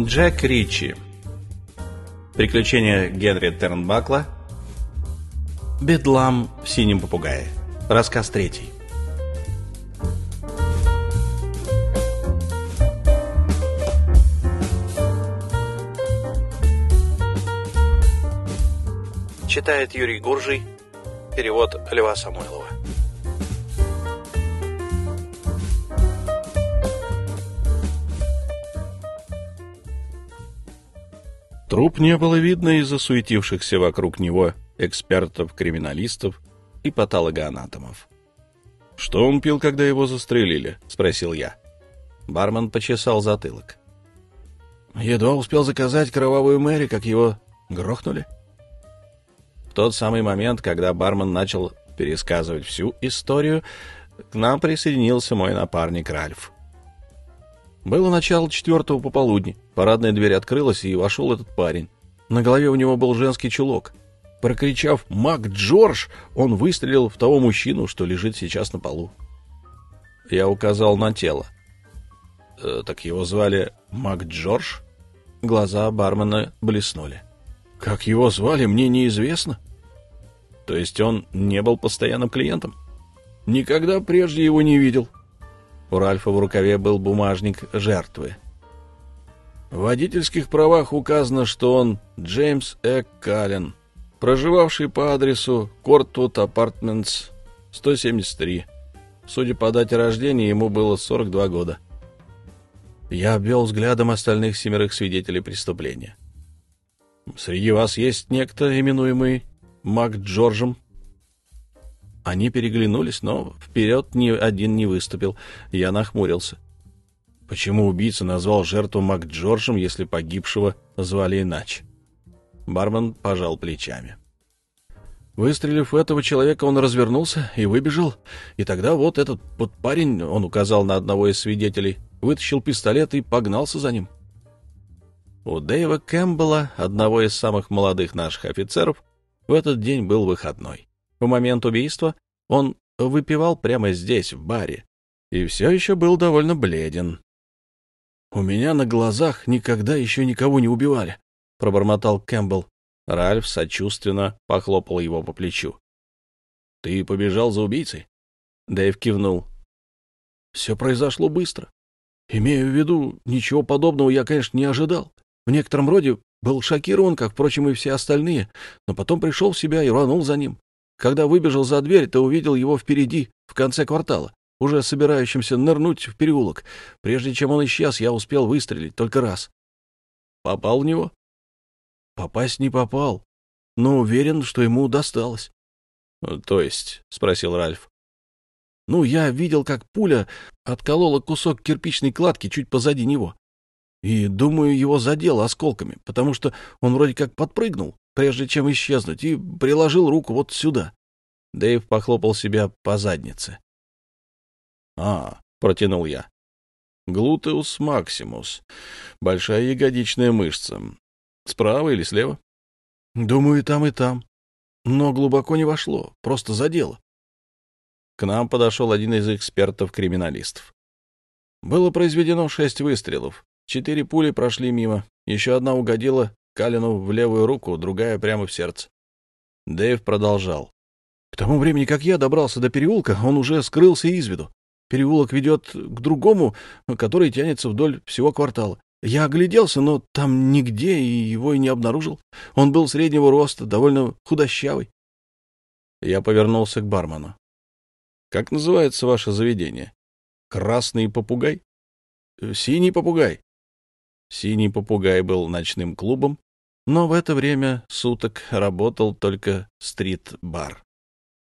Джек Ричи. Приключения Генри Тернбакла. Бедлам в синем попугае. Рассказ третий. Читает Юрий Гуржий. Перевод Льва Самойлова. Труп не было видно из-за суетившихся вокруг него экспертов-криминалистов и патологоанатомов. «Что он пил, когда его застрелили?» — спросил я. Бармен почесал затылок. «Едва успел заказать кровавую Мэри, как его грохнули». В тот самый момент, когда бармен начал пересказывать всю историю, к нам присоединился мой напарник Ральф. Было начало четвертого пополудни. Парадная дверь открылась, и вошел этот парень. На голове у него был женский чулок. Прокричав «Мак Джордж!», он выстрелил в того мужчину, что лежит сейчас на полу. Я указал на тело. «Э, «Так его звали Мак Джордж?» Глаза бармена блеснули. «Как его звали, мне неизвестно». «То есть он не был постоянным клиентом?» «Никогда прежде его не видел», у Ральфа в рукаве был бумажник жертвы. В водительских правах указано, что он Джеймс Э. Каллен, проживавший по адресу Кортвуд Апартментс, 173. Судя по дате рождения, ему было 42 года. Я обвел взглядом остальных семерых свидетелей преступления. «Среди вас есть некто, именуемый Мак Джорджем?» Они переглянулись, но вперед ни один не выступил. Я нахмурился. Почему убийца назвал жертву Мак Джорджем, если погибшего звали иначе? Бармен пожал плечами. Выстрелив в этого человека, он развернулся и выбежал. И тогда вот этот вот парень, он указал на одного из свидетелей, вытащил пистолет и погнался за ним. У Дэйва Кэмпбелла, одного из самых молодых наших офицеров, в этот день был выходной. В момент убийства он выпивал прямо здесь, в баре, и все еще был довольно бледен. «У меня на глазах никогда еще никого не убивали», — пробормотал Кэмпбелл. Ральф сочувственно похлопал его по плечу. «Ты побежал за убийцей?» Дэйв кивнул. «Все произошло быстро. Имею в виду, ничего подобного я, конечно, не ожидал. В некотором роде был шокирован, как, впрочем, и все остальные, но потом пришел в себя и рванул за ним. Когда выбежал за дверь, то увидел его впереди, в конце квартала, уже собирающимся нырнуть в переулок. Прежде чем он исчез, я успел выстрелить только раз. Попал в него? Попасть не попал, но уверен, что ему досталось. — То есть? — спросил Ральф. — Ну, я видел, как пуля отколола кусок кирпичной кладки чуть позади него. И, думаю, его задело осколками, потому что он вроде как подпрыгнул, прежде чем исчезнуть, и приложил руку вот сюда. Дэйв похлопал себя по заднице. «А, — протянул я. Глутеус максимус. Большая ягодичная мышца. Справа или слева? Думаю, и там, и там. Но глубоко не вошло, просто задело. К нам подошел один из экспертов-криминалистов. Было произведено шесть выстрелов. Четыре пули прошли мимо. Еще одна угодила Калину в левую руку, другая прямо в сердце. Дэйв продолжал. К тому времени, как я добрался до переулка, он уже скрылся из виду. Переулок ведет к другому, который тянется вдоль всего квартала. Я огляделся, но там нигде и его и не обнаружил. Он был среднего роста, довольно худощавый. Я повернулся к бармену. — Как называется ваше заведение? Красный попугай? — Синий попугай. Синий попугай был ночным клубом, но в это время суток работал только стрит-бар.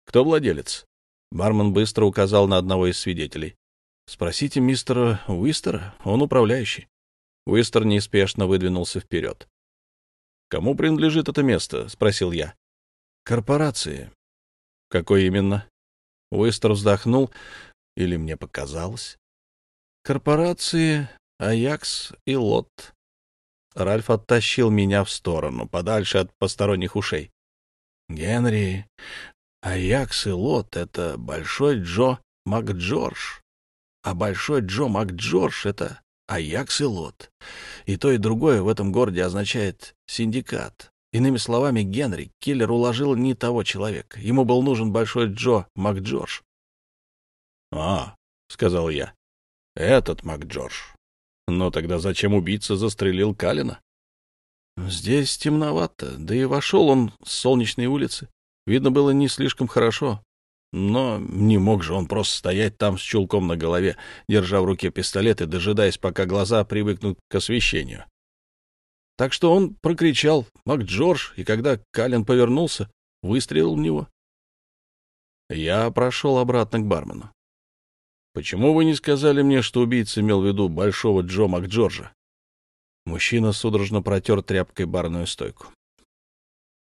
Кто владелец? Бармен быстро указал на одного из свидетелей. Спросите мистера Уистера, он управляющий. Уистер неспешно выдвинулся вперед. Кому принадлежит это место? спросил я. Корпорации. Какой именно? Уистер вздохнул, или мне показалось. Корпорации Аякс и Лот. Ральф оттащил меня в сторону, подальше от посторонних ушей. «Генри, Аякс и Лот — это Большой Джо МакДжордж, а Большой Джо МакДжордж — это Аякс и Лот. И то, и другое в этом городе означает «синдикат». Иными словами, Генри, киллер уложил не того человека. Ему был нужен большой Джо МакДжордж. — А, — сказал я, — этот МакДжордж. Но тогда зачем убийца застрелил Калина? — Здесь темновато, да и вошел он с солнечной улицы. Видно было не слишком хорошо. Но не мог же он просто стоять там с чулком на голове, держа в руке пистолет и дожидаясь, пока глаза привыкнут к освещению. Так что он прокричал «Мак Джордж», и когда Калин повернулся, выстрелил в него. Я прошел обратно к бармену. «Почему вы не сказали мне, что убийца имел в виду большого Джо МакДжорджа?» Мужчина судорожно протер тряпкой барную стойку.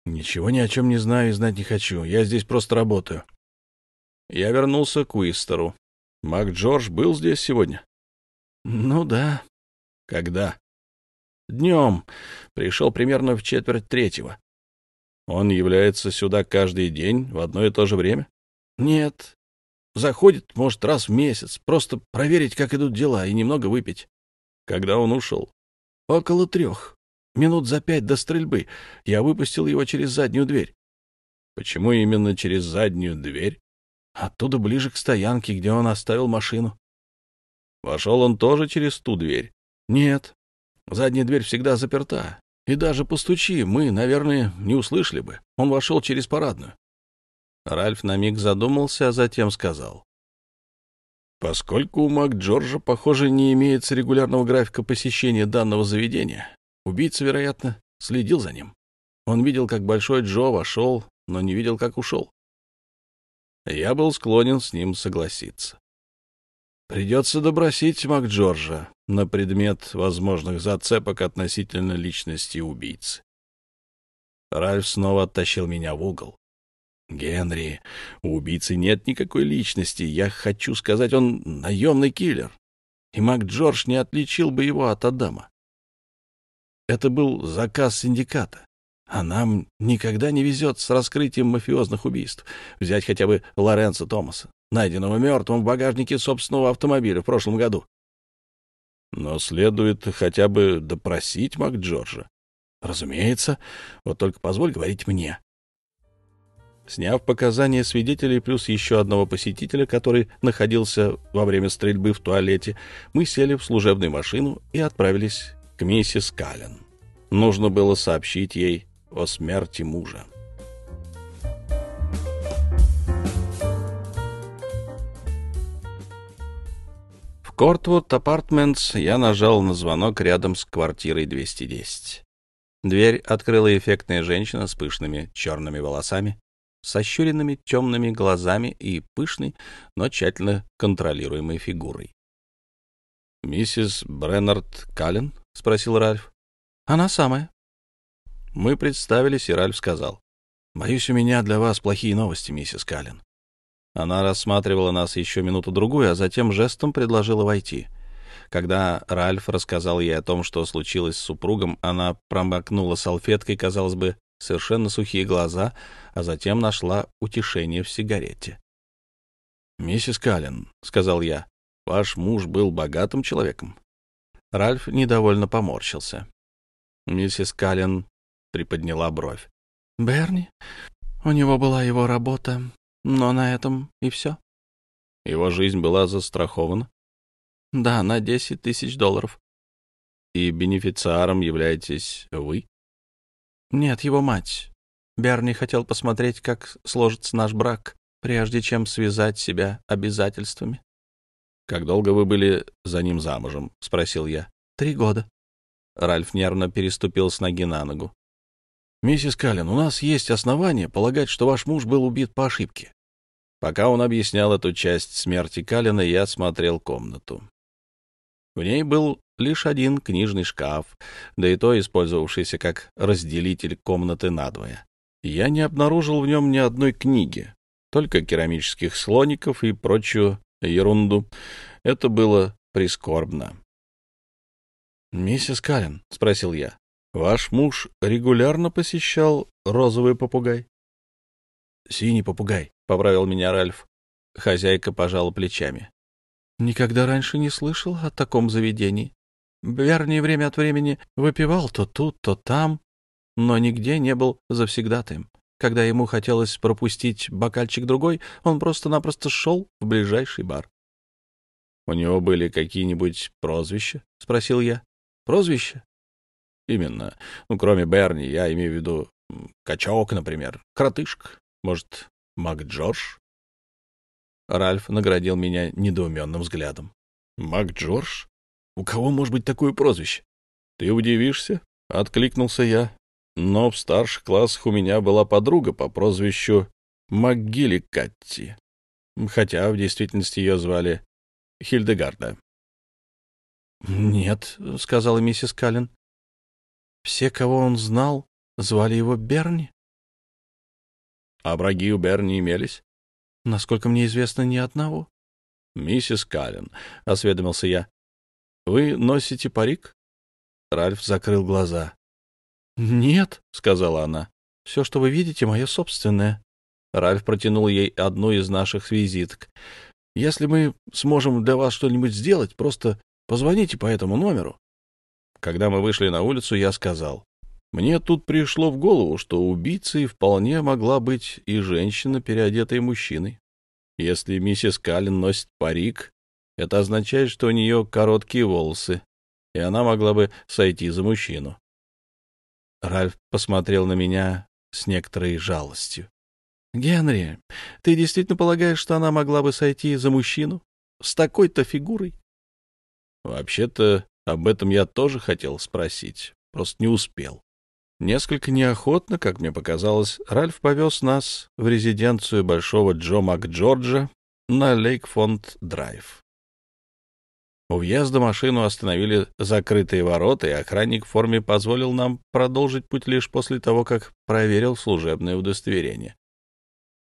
«Ничего ни о чем не знаю и знать не хочу. Я здесь просто работаю». Я вернулся к Уистеру. Мак Джордж был здесь сегодня? Ну да. Когда? Днем. Пришел примерно в четверть третьего. Он является сюда каждый день в одно и то же время? Нет. Заходит, может, раз в месяц. Просто проверить, как идут дела, и немного выпить. Когда он ушел? Около трех. Минут за пять до стрельбы. Я выпустил его через заднюю дверь. Почему именно через заднюю дверь? Оттуда ближе к стоянке, где он оставил машину. Вошел он тоже через ту дверь? Нет. Задняя дверь всегда заперта. И даже постучи, мы, наверное, не услышали бы. Он вошел через парадную. Ральф на миг задумался, а затем сказал. Поскольку у Мак Джорджа, похоже, не имеется регулярного графика посещения данного заведения, убийца, вероятно, следил за ним. Он видел, как Большой Джо вошел, но не видел, как ушел. Я был склонен с ним согласиться. Придется допросить МакДжорджа на предмет возможных зацепок относительно личности убийцы. Ральф снова оттащил меня в угол. «Генри, у убийцы нет никакой личности. Я хочу сказать, он наемный киллер. И МакДжордж не отличил бы его от Адама. Это был заказ синдиката. А нам никогда не везет с раскрытием мафиозных убийств. Взять хотя бы Лоренцо Томаса, найденного мертвым в багажнике собственного автомобиля в прошлом году. Но следует хотя бы допросить МакДжорджа. Разумеется, вот только позволь говорить мне. Сняв показания свидетелей плюс еще одного посетителя, который находился во время стрельбы в туалете, мы сели в служебную машину и отправились к миссис Каллен. Нужно было сообщить ей о смерти мужа. В Кортвуд Апартментс я нажал на звонок рядом с квартирой 210. Дверь открыла эффектная женщина с пышными черными волосами, сощуренными темными глазами и пышной, но тщательно контролируемой фигурой. «Миссис Бреннард Каллен?» — спросил Ральф. «Она самая», мы представились, и Ральф сказал. «Боюсь, у меня для вас плохие новости, миссис Каллен». Она рассматривала нас еще минуту-другую, а затем жестом предложила войти. Когда Ральф рассказал ей о том, что случилось с супругом, она промокнула салфеткой, казалось бы, совершенно сухие глаза, а затем нашла утешение в сигарете. «Миссис Каллен», — сказал я, — «ваш муж был богатым человеком». Ральф недовольно поморщился. Миссис Каллен приподняла бровь. «Берни? У него была его работа, но на этом и все». «Его жизнь была застрахована?» «Да, на десять тысяч долларов». «И бенефициаром являетесь вы?» «Нет, его мать. Берни хотел посмотреть, как сложится наш брак, прежде чем связать себя обязательствами». «Как долго вы были за ним замужем?» — спросил я. «Три года». Ральф нервно переступил с ноги на ногу. «Миссис Каллен, у нас есть основания полагать, что ваш муж был убит по ошибке». Пока он объяснял эту часть смерти Каллена, я смотрел комнату. В ней был лишь один книжный шкаф, да и то использовавшийся как разделитель комнаты надвое. Я не обнаружил в нем ни одной книги, только керамических слоников и прочую ерунду. Это было прискорбно. «Миссис Каллен», — спросил я, Ваш муж регулярно посещал розовый попугай? Синий попугай, поправил меня Ральф. Хозяйка пожала плечами. Никогда раньше не слышал о таком заведении. Верни время от времени выпивал то тут, то там, но нигде не был завсегдатаем. Когда ему хотелось пропустить бокальчик другой, он просто-напросто шел в ближайший бар. — У него были какие-нибудь прозвища? — спросил я. — Прозвища? — Именно. Ну, кроме Берни, я имею в виду Качок, например, Кротышка, может, Мак Джордж? Ральф наградил меня недоуменным взглядом. — Мак Джордж? У кого может быть такое прозвище? — Ты удивишься? — откликнулся я. Но в старших классах у меня была подруга по прозвищу МакГилли Катти, хотя в действительности ее звали Хильдегарда. «Нет», — сказала миссис Каллен. «Все, кого он знал, звали его Берни». «А враги у Берни имелись?» «Насколько мне известно, ни одного». «Миссис Каллен», — осведомился я, — «вы носите парик?» Ральф закрыл глаза. «Нет», — сказала она, — «все, что вы видите, мое собственное». Ральф протянул ей одну из наших визиток. «Если мы сможем для вас что-нибудь сделать, просто позвоните по этому номеру». Когда мы вышли на улицу, я сказал, «Мне тут пришло в голову, что убийцей вполне могла быть и женщина, переодетая мужчиной. Если миссис Каллен носит парик, это означает, что у нее короткие волосы, и она могла бы сойти за мужчину. Ральф посмотрел на меня с некоторой жалостью. «Генри, ты действительно полагаешь, что она могла бы сойти за мужчину? С такой-то фигурой?» «Вообще-то об этом я тоже хотел спросить, просто не успел». Несколько неохотно, как мне показалось, Ральф повез нас в резиденцию большого Джо МакДжорджа на Лейкфонд-драйв. У въезда машину остановили закрытые ворота, и охранник в форме позволил нам продолжить путь лишь после того, как проверил служебное удостоверение.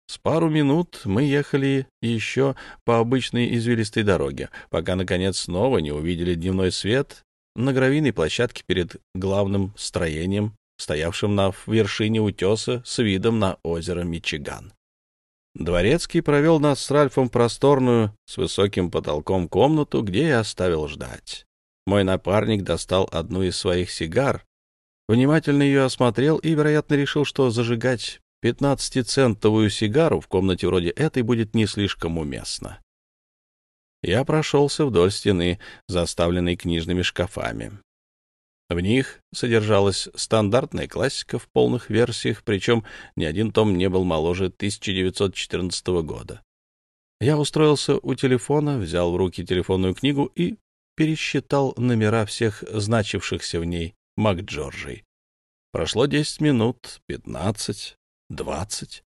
С пару минут мы ехали еще по обычной извилистой дороге, пока, наконец, снова не увидели дневной свет на гравийной площадке перед главным строением, стоявшим на вершине утеса с видом на озеро Мичиган. Дворецкий провел нас с Ральфом просторную, с высоким потолком комнату, где я оставил ждать. Мой напарник достал одну из своих сигар, внимательно ее осмотрел и, вероятно, решил, что зажигать пятнадцатицентовую сигару в комнате вроде этой будет не слишком уместно. Я прошелся вдоль стены, заставленной книжными шкафами. В них содержалась стандартная классика в полных версиях, причем ни один том не был моложе 1914 года. Я устроился у телефона, взял в руки телефонную книгу и пересчитал номера всех значившихся в ней МакДжорджей. Прошло 10 минут, 15, 20.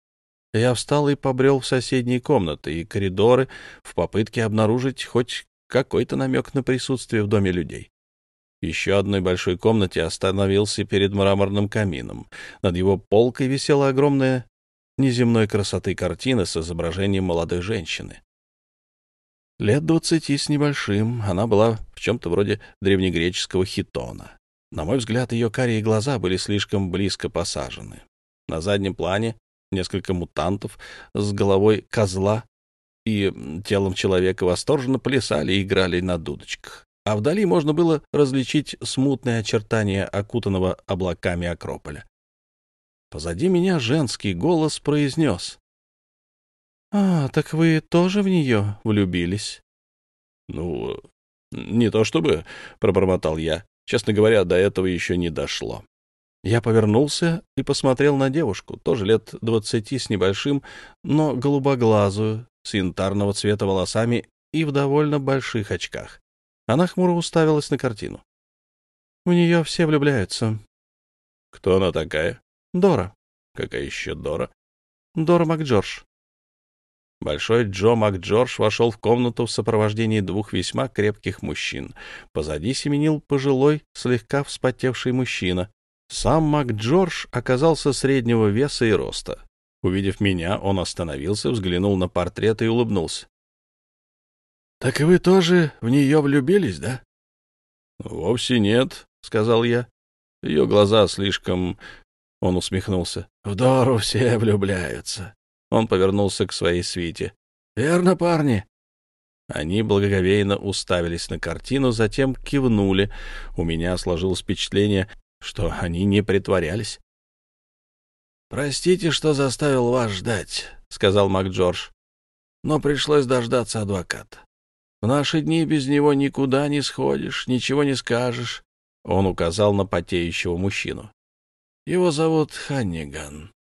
Я встал и побрел в соседние комнаты и коридоры в попытке обнаружить хоть какой-то намек на присутствие в доме людей еще одной большой комнате остановился перед мраморным камином. Над его полкой висела огромная неземной красоты картина с изображением молодой женщины. Лет двадцати с небольшим, она была в чем-то вроде древнегреческого хитона. На мой взгляд, ее карие глаза были слишком близко посажены. На заднем плане несколько мутантов с головой козла и телом человека восторженно плясали и играли на дудочках а вдали можно было различить смутные очертания окутанного облаками Акрополя. Позади меня женский голос произнес. — А, так вы тоже в нее влюбились? — Ну, не то чтобы, — пробормотал я. Честно говоря, до этого еще не дошло. Я повернулся и посмотрел на девушку, тоже лет двадцати с небольшим, но голубоглазую, с янтарного цвета волосами и в довольно больших очках. Она хмуро уставилась на картину. «В нее все влюбляются». «Кто она такая?» «Дора». «Какая еще Дора?» «Дора МакДжордж». Большой Джо МакДжордж вошел в комнату в сопровождении двух весьма крепких мужчин. Позади семенил пожилой, слегка вспотевший мужчина. Сам МакДжордж оказался среднего веса и роста. Увидев меня, он остановился, взглянул на портрет и улыбнулся. — Так и вы тоже в нее влюбились, да? — Вовсе нет, — сказал я. Ее глаза слишком... Он усмехнулся. — В Дору все влюбляются. Он повернулся к своей свите. — Верно, парни? Они благоговейно уставились на картину, затем кивнули. У меня сложилось впечатление, что они не притворялись. «Простите, что заставил вас ждать», — сказал МакДжордж. «Но пришлось дождаться адвоката. В наши дни без него никуда не сходишь, ничего не скажешь». Он указал на потеющего мужчину. «Его зовут Ханниган».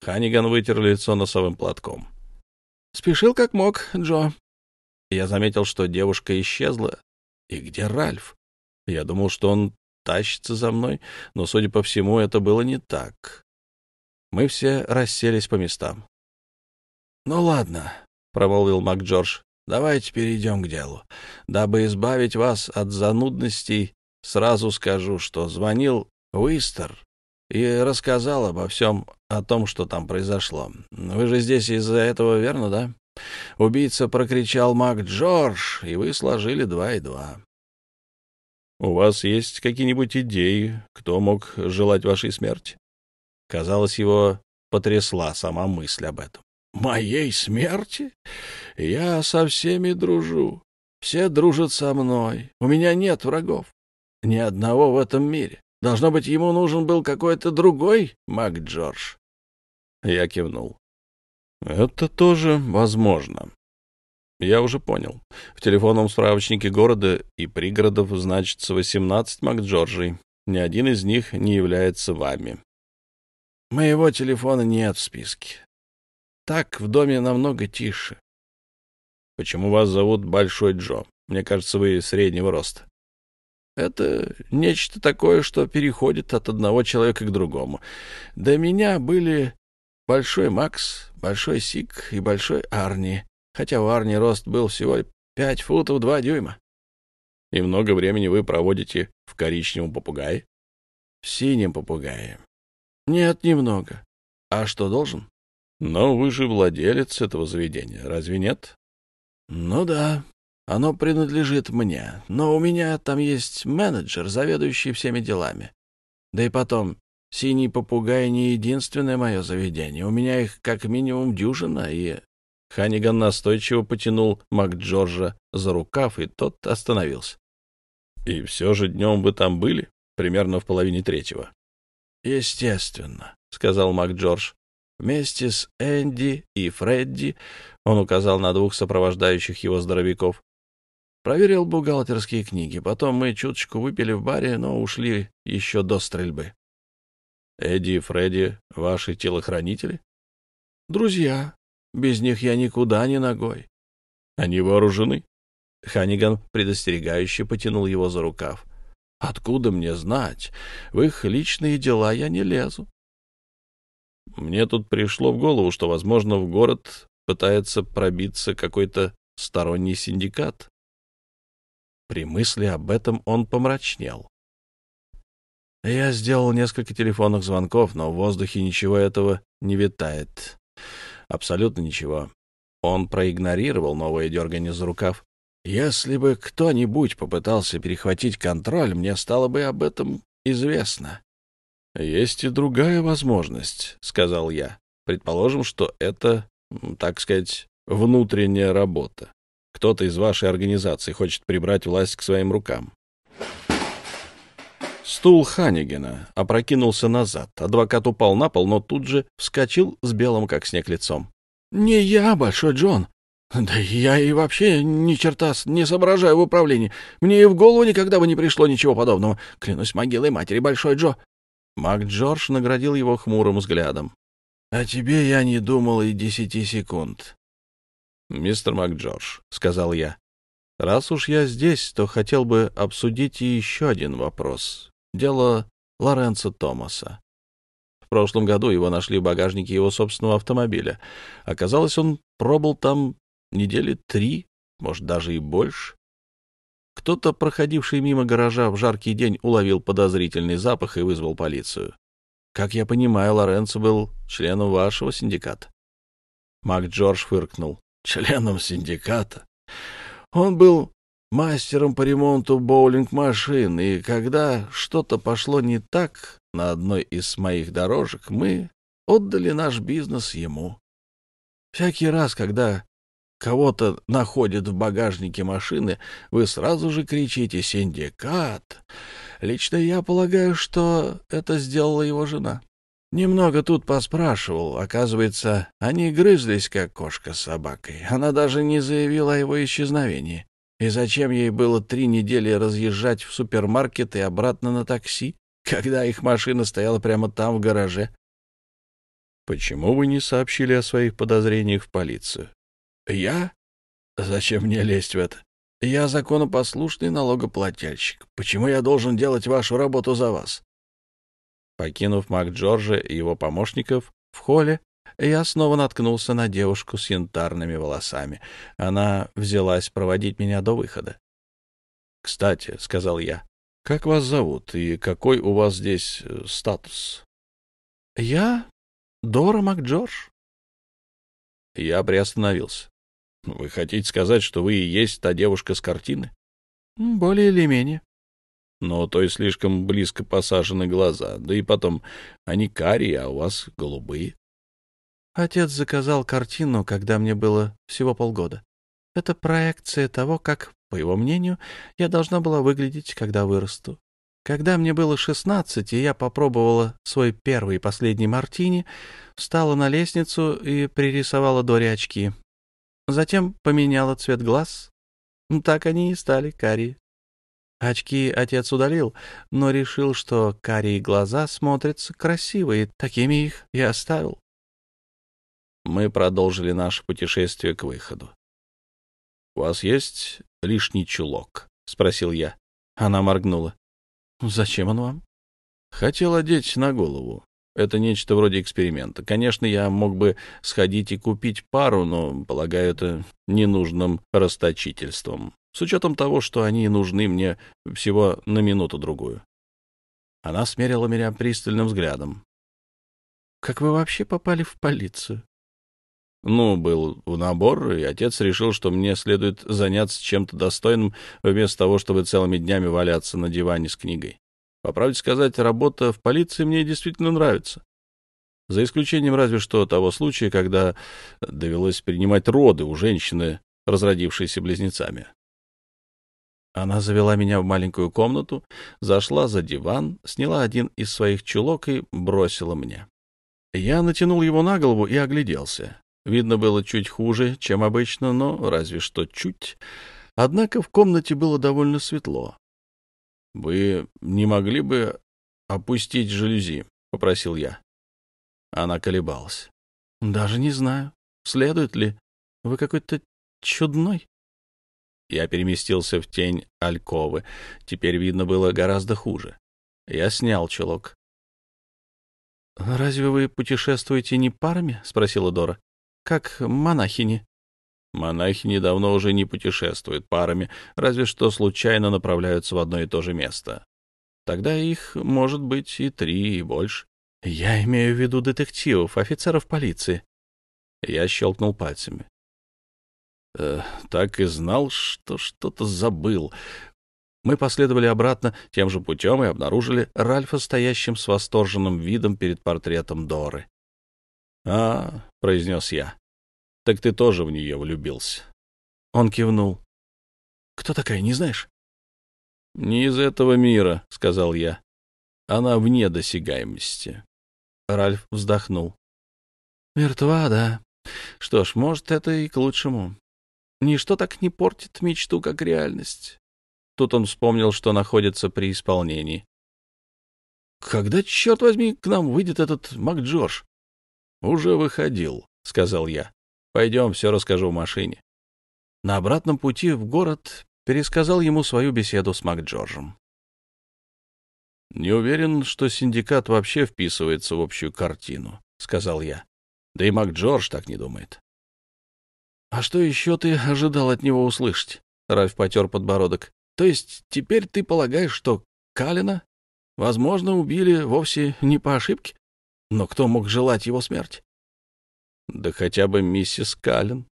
Ханниган вытер лицо носовым платком. «Спешил как мог, Джо». Я заметил, что девушка исчезла. И где Ральф? Я думал, что он тащится за мной, но, судя по всему, это было не так. Мы все расселись по местам. «Ну ладно», — промолвил МакДжордж, — «давайте перейдем к делу. Дабы избавить вас от занудностей, сразу скажу, что звонил Уистер и рассказал обо всем о том, что там произошло. Вы же здесь из-за этого, верно, да? Убийца прокричал Мак Джордж, и вы сложили два и два. У вас есть какие-нибудь идеи, кто мог желать вашей смерти? Казалось, его потрясла сама мысль об этом. «Моей смерти? Я со всеми дружу. Все дружат со мной. У меня нет врагов. Ни одного в этом мире. Должно быть, ему нужен был какой-то другой Мак Джордж». Я кивнул. «Это тоже возможно. Я уже понял. В телефонном справочнике города и пригородов значится 18 МакДжорджей. Ни один из них не является вами. Моего телефона нет в списке. Так в доме намного тише. Почему вас зовут Большой Джо? Мне кажется, вы среднего роста. Это нечто такое, что переходит от одного человека к другому. До меня были Большой Макс, Большой Сик и Большой Арни, хотя у Арни рост был всего пять футов два дюйма. И много времени вы проводите в коричневом попугае? В синем попугае. Нет, немного. А что должен? Но вы же владелец этого заведения, разве нет? Ну да, оно принадлежит мне, но у меня там есть менеджер, заведующий всеми делами. Да и потом, синий попугай не единственное мое заведение, у меня их как минимум дюжина, и... Ханиган настойчиво потянул Мак Джорджа за рукав, и тот остановился. — И все же днем вы там были? Примерно в половине третьего. «Естественно», — сказал МакДжордж. «Вместе с Энди и Фредди, он указал на двух сопровождающих его здоровяков, проверил бухгалтерские книги. Потом мы чуточку выпили в баре, но ушли еще до стрельбы». «Эдди и Фредди — ваши телохранители?» «Друзья. Без них я никуда не ногой». «Они вооружены?» Ханиган предостерегающе потянул его за рукав. Откуда мне знать? В их личные дела я не лезу. Мне тут пришло в голову, что, возможно, в город пытается пробиться какой-то сторонний синдикат. При мысли об этом он помрачнел. Я сделал несколько телефонных звонков, но в воздухе ничего этого не витает. Абсолютно ничего. Он проигнорировал новое дергание за рукав. Если бы кто-нибудь попытался перехватить контроль, мне стало бы об этом известно. — Есть и другая возможность, — сказал я. Предположим, что это, так сказать, внутренняя работа. Кто-то из вашей организации хочет прибрать власть к своим рукам. Стул Ханигена опрокинулся назад. Адвокат упал на пол, но тут же вскочил с белым, как снег, лицом. — Не я, Большой Джон. Да я и вообще ни черта не соображаю в управлении. Мне и в голову никогда бы не пришло ничего подобного. Клянусь могилой матери Большой Джо. Мак Джордж наградил его хмурым взглядом. — О тебе я не думал и десяти секунд. — Мистер Мак Джордж, — сказал я, — раз уж я здесь, то хотел бы обсудить и еще один вопрос. Дело Лоренцо Томаса. В прошлом году его нашли в багажнике его собственного автомобиля. Оказалось, он пробыл там недели три, может, даже и больше. Кто-то, проходивший мимо гаража в жаркий день, уловил подозрительный запах и вызвал полицию. Как я понимаю, Лоренцо был членом вашего синдиката. Мак Джордж фыркнул. Членом синдиката? Он был мастером по ремонту боулинг-машин, и когда что-то пошло не так на одной из моих дорожек, мы отдали наш бизнес ему. Всякий раз, когда кого-то находят в багажнике машины, вы сразу же кричите «Синдикат!». Лично я полагаю, что это сделала его жена. Немного тут поспрашивал. Оказывается, они грызлись, как кошка с собакой. Она даже не заявила о его исчезновении. И зачем ей было три недели разъезжать в супермаркет и обратно на такси, когда их машина стояла прямо там, в гараже? Почему вы не сообщили о своих подозрениях в полицию? Я? Зачем мне лезть в это? Я законопослушный налогоплательщик. Почему я должен делать вашу работу за вас? Покинув Мак Джорджа и его помощников в холле, я снова наткнулся на девушку с янтарными волосами. Она взялась проводить меня до выхода. «Кстати», — сказал я, — «как вас зовут и какой у вас здесь э, статус?» «Я Дора МакДжордж». Я приостановился. «Вы хотите сказать, что вы и есть та девушка с картины?» «Более или менее» но то и слишком близко посажены глаза, да и потом они карие, а у вас голубые. Отец заказал картину, когда мне было всего полгода. Это проекция того, как, по его мнению, я должна была выглядеть, когда вырасту. Когда мне было шестнадцать, и я попробовала свой первый и последний мартини, встала на лестницу и пририсовала Доре очки. Затем поменяла цвет глаз. Так они и стали карие. Очки отец удалил, но решил, что карие глаза смотрятся красиво, и такими их и оставил. Мы продолжили наше путешествие к выходу. — У вас есть лишний чулок? — спросил я. Она моргнула. — Зачем он вам? — Хотел одеть на голову. Это нечто вроде эксперимента. Конечно, я мог бы сходить и купить пару, но, полагаю, это ненужным расточительством с учетом того, что они нужны мне всего на минуту-другую. Она смерила меня пристальным взглядом. — Как вы вообще попали в полицию? — Ну, был набор, и отец решил, что мне следует заняться чем-то достойным, вместо того, чтобы целыми днями валяться на диване с книгой. По правде сказать, работа в полиции мне действительно нравится. За исключением разве что того случая, когда довелось принимать роды у женщины, разродившейся близнецами. Она завела меня в маленькую комнату, зашла за диван, сняла один из своих чулок и бросила мне. Я натянул его на голову и огляделся. Видно было чуть хуже, чем обычно, но разве что чуть. Однако в комнате было довольно светло. — Вы не могли бы опустить жалюзи? — попросил я. Она колебалась. — Даже не знаю. Следует ли? Вы какой-то чудной. Я переместился в тень альковы. Теперь видно было гораздо хуже. Я снял чулок. — Разве вы путешествуете не парами? — спросила Дора. — Как монахини. — Монахини давно уже не путешествуют парами, разве что случайно направляются в одно и то же место. Тогда их может быть и три, и больше. — Я имею в виду детективов, офицеров полиции. Я щелкнул пальцами. Э, так и знал, что что-то забыл. Мы последовали обратно тем же путем и обнаружили Ральфа стоящим с восторженным видом перед портретом Доры. «А, — произнес я, — так ты тоже в нее влюбился». Он кивнул. «Кто такая, не знаешь?» «Не из этого мира», — сказал я. «Она вне досягаемости». Ральф вздохнул. «Мертва, да. Что ж, может, это и к лучшему. Ничто так не портит мечту, как реальность. Тут он вспомнил, что находится при исполнении. «Когда, черт возьми, к нам выйдет этот МакДжордж?» «Уже выходил», — сказал я. «Пойдем, все расскажу в машине». На обратном пути в город пересказал ему свою беседу с МакДжорджем. «Не уверен, что синдикат вообще вписывается в общую картину», — сказал я. «Да и МакДжордж так не думает. «А что еще ты ожидал от него услышать?» Раф потер подбородок. «То есть теперь ты полагаешь, что Калина, возможно, убили вовсе не по ошибке? Но кто мог желать его смерти?» «Да хотя бы миссис Каллен».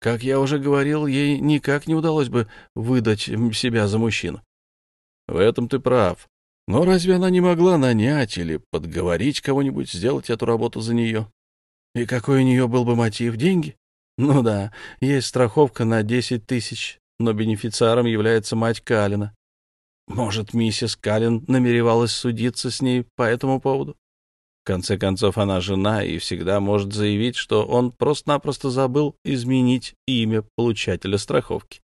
«Как я уже говорил, ей никак не удалось бы выдать себя за мужчину». «В этом ты прав. Но разве она не могла нанять или подговорить кого-нибудь сделать эту работу за нее?» «И какой у нее был бы мотив? Деньги?» Ну да, есть страховка на 10 тысяч, но бенефициаром является мать Калина. Может, миссис Калин намеревалась судиться с ней по этому поводу? В конце концов, она жена и всегда может заявить, что он просто-напросто забыл изменить имя получателя страховки.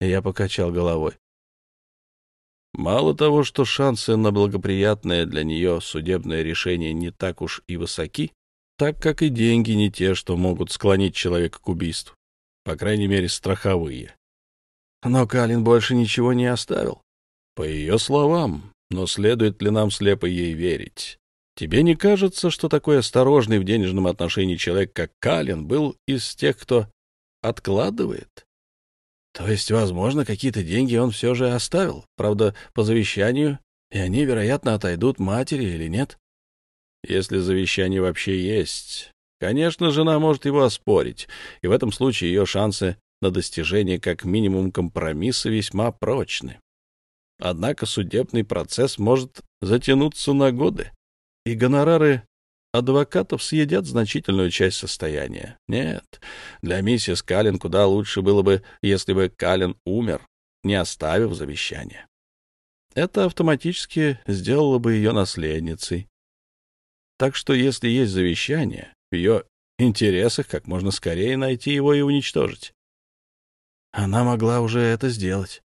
Я покачал головой. Мало того, что шансы на благоприятное для нее судебное решение не так уж и высоки, так как и деньги не те, что могут склонить человека к убийству. По крайней мере, страховые. Но Калин больше ничего не оставил. По ее словам, но следует ли нам слепо ей верить? Тебе не кажется, что такой осторожный в денежном отношении человек, как Калин, был из тех, кто откладывает? То есть, возможно, какие-то деньги он все же оставил, правда, по завещанию, и они, вероятно, отойдут матери или нет? Если завещание вообще есть. Конечно, жена может его оспорить, и в этом случае ее шансы на достижение как минимум компромисса весьма прочны. Однако судебный процесс может затянуться на годы, и гонорары адвокатов съедят значительную часть состояния. Нет, для миссис Каллен куда лучше было бы, если бы Каллен умер, не оставив завещания. Это автоматически сделало бы ее наследницей, так что, если есть завещание, в ее интересах как можно скорее найти его и уничтожить. Она могла уже это сделать.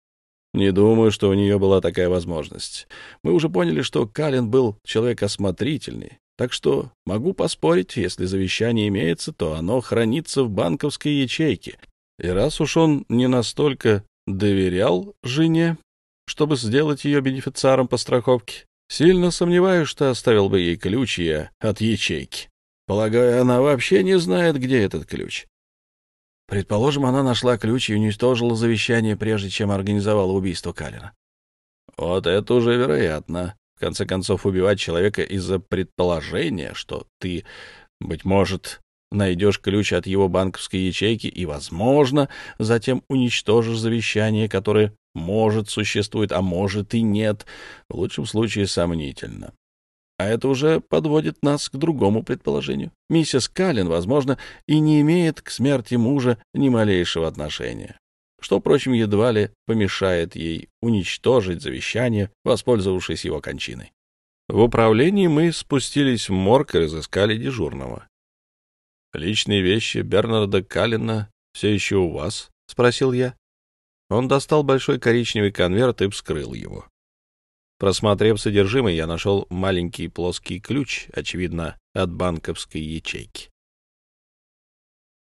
Не думаю, что у нее была такая возможность. Мы уже поняли, что Калин был человек осмотрительный, так что могу поспорить, если завещание имеется, то оно хранится в банковской ячейке. И раз уж он не настолько доверял жене, чтобы сделать ее бенефициаром по страховке, Сильно сомневаюсь, что оставил бы ей ключ я от ячейки. Полагаю, она вообще не знает, где этот ключ. Предположим, она нашла ключ и уничтожила завещание, прежде чем организовала убийство Калина. Вот это уже вероятно. В конце концов, убивать человека из-за предположения, что ты, быть может, найдешь ключ от его банковской ячейки и, возможно, затем уничтожишь завещание, которое может существует, а может и нет, в лучшем случае сомнительно. А это уже подводит нас к другому предположению. Миссис Каллен, возможно, и не имеет к смерти мужа ни малейшего отношения, что, впрочем, едва ли помешает ей уничтожить завещание, воспользовавшись его кончиной. В управлении мы спустились в морг и разыскали дежурного. «Личные вещи Бернарда Каллена все еще у вас?» — спросил я. Он достал большой коричневый конверт и вскрыл его. Просмотрев содержимое, я нашел маленький плоский ключ, очевидно, от банковской ячейки.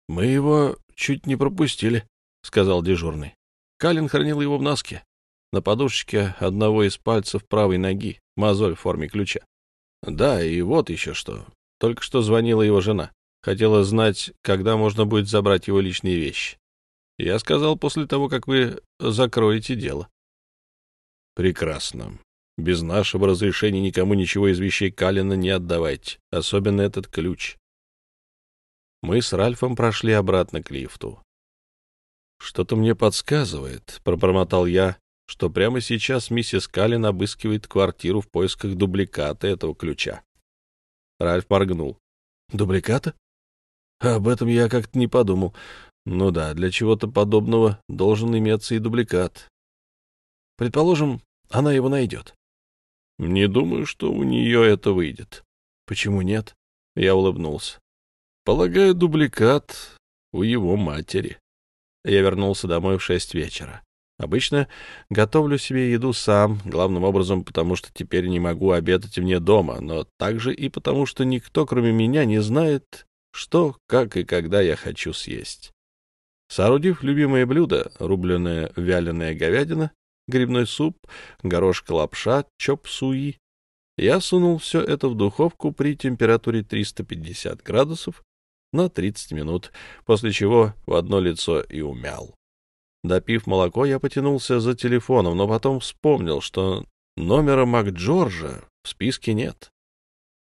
«Мы его чуть не пропустили», — сказал дежурный. Калин хранил его в носке, на подушечке одного из пальцев правой ноги, мозоль в форме ключа. Да, и вот еще что. Только что звонила его жена. Хотела знать, когда можно будет забрать его личные вещи. Я сказал после того, как вы закроете дело. Прекрасно. Без нашего разрешения никому ничего из вещей Калина не отдавайте, особенно этот ключ. Мы с Ральфом прошли обратно к лифту. Что-то мне подсказывает, пробормотал я, что прямо сейчас миссис Каллен обыскивает квартиру в поисках дубликата этого ключа. Ральф моргнул. Дубликата? Об этом я как-то не подумал. Ну да, для чего-то подобного должен иметься и дубликат. Предположим, она его найдет. Не думаю, что у нее это выйдет. Почему нет? Я улыбнулся. Полагаю, дубликат у его матери. Я вернулся домой в шесть вечера. Обычно готовлю себе еду сам, главным образом потому, что теперь не могу обедать вне дома, но также и потому, что никто, кроме меня, не знает, что, как и когда я хочу съесть. Соорудив любимое блюдо, рубленая вяленая говядина, грибной суп, горошка лапша, чоп-суи, я сунул все это в духовку при температуре 350 градусов на 30 минут, после чего в одно лицо и умял. Допив молоко, я потянулся за телефоном, но потом вспомнил, что номера МакДжорджа в списке нет.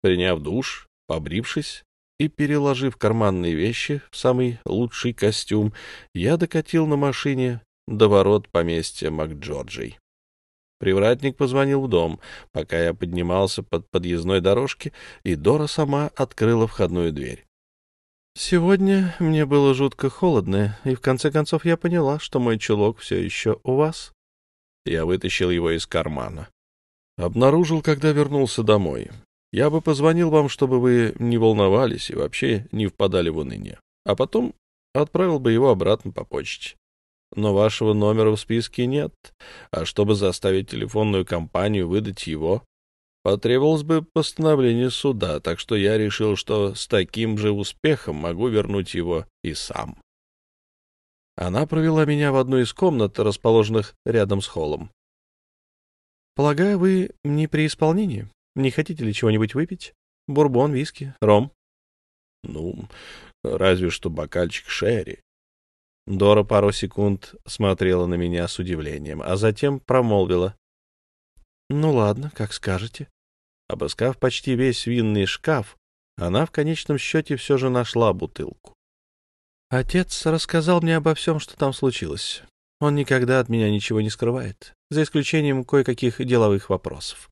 Приняв душ, побрившись, и, переложив карманные вещи в самый лучший костюм, я докатил на машине до ворот поместья МакДжорджей. Привратник позвонил в дом, пока я поднимался под подъездной дорожки, и Дора сама открыла входную дверь. Сегодня мне было жутко холодно, и в конце концов я поняла, что мой чулок все еще у вас. Я вытащил его из кармана. Обнаружил, когда вернулся домой. Я бы позвонил вам, чтобы вы не волновались и вообще не впадали в уныние. А потом отправил бы его обратно по почте. Но вашего номера в списке нет, а чтобы заставить телефонную компанию выдать его, потребовалось бы постановление суда, так что я решил, что с таким же успехом могу вернуть его и сам. Она провела меня в одну из комнат, расположенных рядом с холлом. «Полагаю, вы не при исполнении?» Не хотите ли чего-нибудь выпить? Бурбон, виски, ром? Ну, разве что бокальчик шерри. Дора пару секунд смотрела на меня с удивлением, а затем промолвила. Ну ладно, как скажете. Обыскав почти весь винный шкаф, она в конечном счете все же нашла бутылку. Отец рассказал мне обо всем, что там случилось. Он никогда от меня ничего не скрывает, за исключением кое-каких деловых вопросов.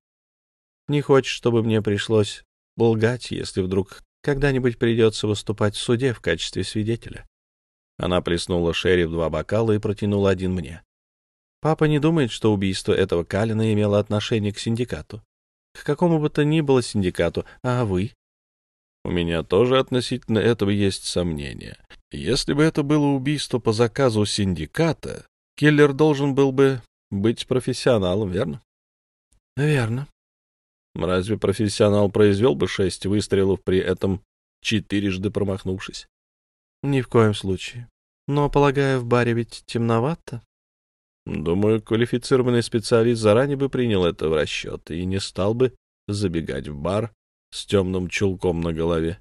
Не хочет, чтобы мне пришлось лгать, если вдруг когда-нибудь придется выступать в суде в качестве свидетеля. Она плеснула Шерри в два бокала и протянула один мне. Папа не думает, что убийство этого Калина имело отношение к синдикату. К какому бы то ни было синдикату, а вы? У меня тоже относительно этого есть сомнения. Если бы это было убийство по заказу синдиката, киллер должен был бы быть профессионалом, верно? Верно. Разве профессионал произвел бы шесть выстрелов при этом четырежды промахнувшись? Ни в коем случае. Но, полагаю, в баре ведь темновато. Думаю, квалифицированный специалист заранее бы принял это в расчет и не стал бы забегать в бар с темным чулком на голове.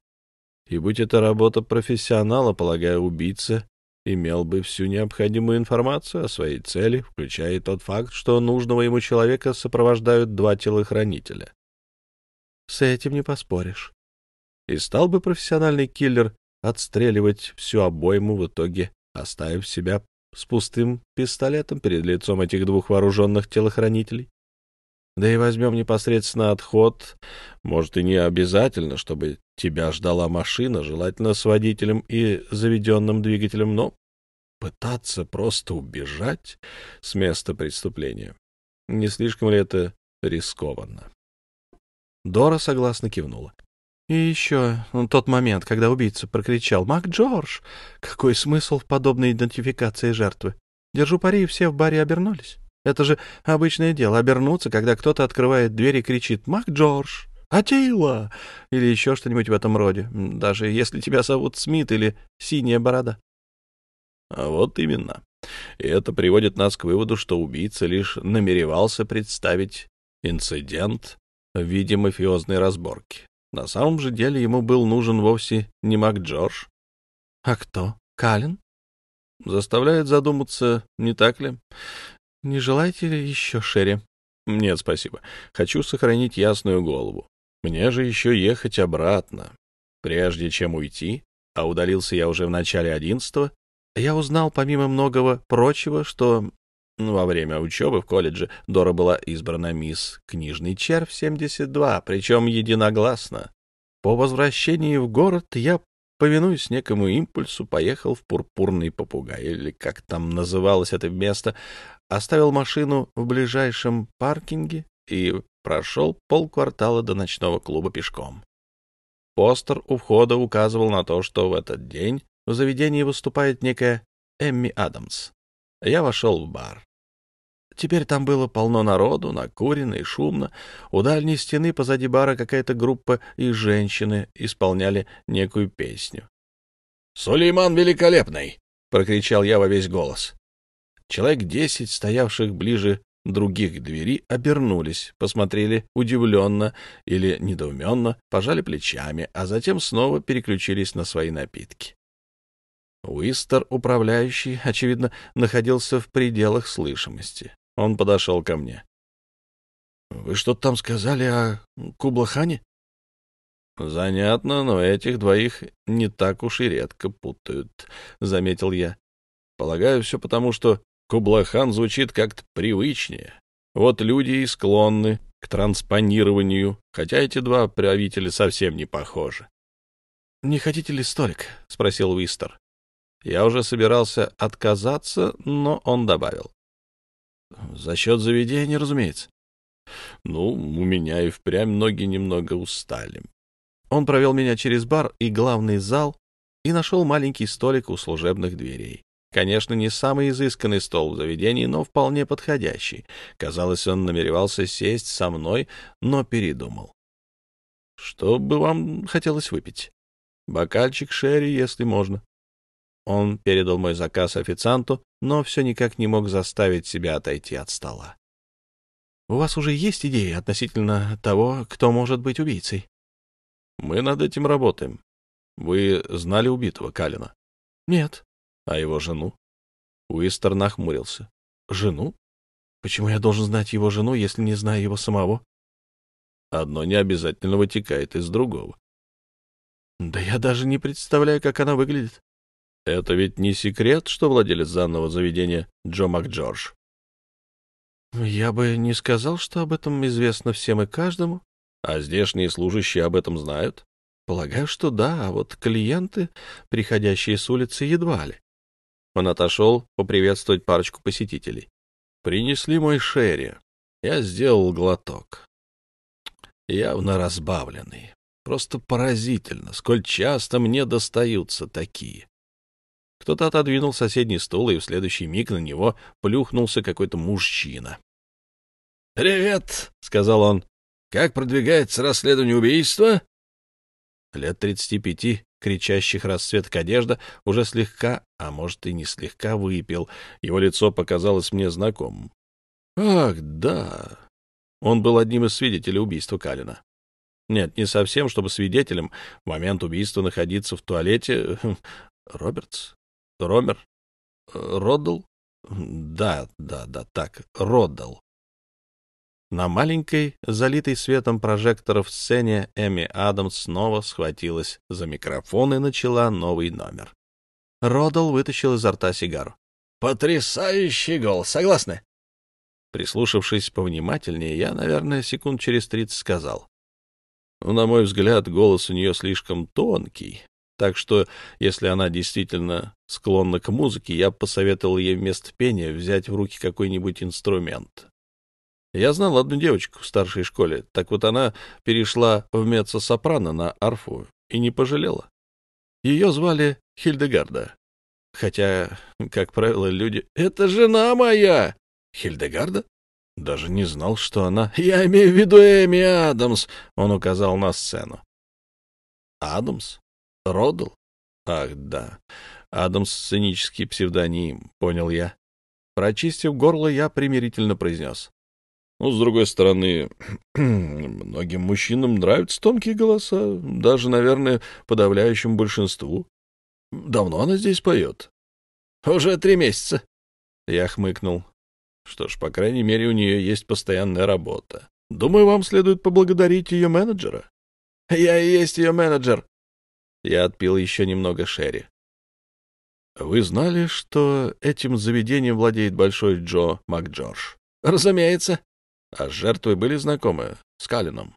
И будь это работа профессионала, полагаю, убийца имел бы всю необходимую информацию о своей цели, включая тот факт, что нужного ему человека сопровождают два телохранителя. С этим не поспоришь. И стал бы профессиональный киллер отстреливать всю обойму в итоге, оставив себя с пустым пистолетом перед лицом этих двух вооруженных телохранителей? Да и возьмем непосредственно отход. Может, и не обязательно, чтобы тебя ждала машина, желательно с водителем и заведенным двигателем, но пытаться просто убежать с места преступления. Не слишком ли это рискованно? Дора согласно кивнула. И еще ну, тот момент, когда убийца прокричал «Мак Джордж!» Какой смысл в подобной идентификации жертвы? Держу пари, все в баре обернулись. Это же обычное дело — обернуться, когда кто-то открывает дверь и кричит «Мак Джордж!» «Атила!» или еще что-нибудь в этом роде, даже если тебя зовут Смит или Синяя Борода. А вот именно. И это приводит нас к выводу, что убийца лишь намеревался представить инцидент в виде мафиозной разборки. На самом же деле ему был нужен вовсе не Мак Джордж. А кто? Калин? Заставляет задуматься, не так ли? Не желаете ли еще Шерри? Нет, спасибо. Хочу сохранить ясную голову. Мне же еще ехать обратно. Прежде чем уйти, а удалился я уже в начале одиннадцатого, я узнал, помимо многого прочего, что во время учебы в колледже Дора была избрана мисс Книжный червь 72, причем единогласно. По возвращении в город я, повинуясь некому импульсу, поехал в Пурпурный попугай, или как там называлось это место, оставил машину в ближайшем паркинге и прошел полквартала до ночного клуба пешком. Постер у входа указывал на то, что в этот день в заведении выступает некая Эмми Адамс. Я вошел в бар. Теперь там было полно народу, накурено и шумно. У дальней стены позади бара какая-то группа и женщины исполняли некую песню. «Сулейман Великолепный!» — прокричал я во весь голос. Человек десять, стоявших ближе других к двери, обернулись, посмотрели удивленно или недоуменно, пожали плечами, а затем снова переключились на свои напитки. Уистер, управляющий, очевидно, находился в пределах слышимости. Он подошел ко мне. — Вы что-то там сказали о Кублахане? — Занятно, но этих двоих не так уж и редко путают, — заметил я. — Полагаю, все потому, что Кублахан звучит как-то привычнее. Вот люди и склонны к транспонированию, хотя эти два правителя совсем не похожи. «Не хотите ли столик?» — спросил Уистер. Я уже собирался отказаться, но он добавил. «За счет заведения, разумеется». «Ну, у меня и впрямь ноги немного устали». Он провел меня через бар и главный зал и нашел маленький столик у служебных дверей. Конечно, не самый изысканный стол в заведении, но вполне подходящий. Казалось, он намеревался сесть со мной, но передумал. «Что бы вам хотелось выпить?» «Бокальчик шерри, если можно». Он передал мой заказ официанту, но все никак не мог заставить себя отойти от стола. «У вас уже есть идеи относительно того, кто может быть убийцей?» «Мы над этим работаем. Вы знали убитого Калина?» «Нет». «А его жену?» Уистер нахмурился. «Жену? Почему я должен знать его жену, если не знаю его самого?» «Одно не обязательно вытекает из другого». «Да я даже не представляю, как она выглядит». Это ведь не секрет, что владелец данного заведения Джо МакДжордж. Я бы не сказал, что об этом известно всем и каждому. А здешние служащие об этом знают? Полагаю, что да, а вот клиенты, приходящие с улицы, едва ли. Он отошел поприветствовать парочку посетителей. Принесли мой шерри. Я сделал глоток. Явно разбавленный. Просто поразительно, сколь часто мне достаются такие. Кто-то отодвинул соседний стул, и в следующий миг на него плюхнулся какой-то мужчина. «Привет», — сказал он. «Как продвигается расследование убийства?» Лет тридцати пяти, кричащих расцветок одежда, уже слегка, а может и не слегка, выпил. Его лицо показалось мне знакомым. «Ах, да!» Он был одним из свидетелей убийства Калина. Нет, не совсем, чтобы свидетелем в момент убийства находиться в туалете. Робертс? Ромер? Роддл? Да, да, да, так, Роддл. На маленькой, залитой светом прожекторов сцене Эми Адамс снова схватилась за микрофон и начала новый номер. Роддл вытащил изо рта сигару. «Потрясающий гол, согласны?» Прислушавшись повнимательнее, я, наверное, секунд через тридцать сказал. Ну, на мой взгляд, голос у нее слишком тонкий, так что, если она действительно склонна к музыке, я посоветовал ей вместо пения взять в руки какой-нибудь инструмент. Я знал одну девочку в старшей школе, так вот она перешла в меццо-сопрано на арфу и не пожалела. Ее звали Хильдегарда. Хотя, как правило, люди... «Это жена моя!» «Хильдегарда?» Даже не знал, что она... «Я имею в виду Эми Адамс!» Он указал на сцену. «Адамс?» Родл? Ах, да. Адамс — сценический псевдоним, понял я. Прочистив горло, я примирительно произнес. Ну, с другой стороны, многим мужчинам нравятся тонкие голоса, даже, наверное, подавляющему большинству. Давно она здесь поет? Уже три месяца. Я хмыкнул. Что ж, по крайней мере, у нее есть постоянная работа. Думаю, вам следует поблагодарить ее менеджера. Я и есть ее менеджер, я отпил еще немного шерри. «Вы знали, что этим заведением владеет большой Джо МакДжордж?» «Разумеется». «А с жертвой были знакомы? С Калином?»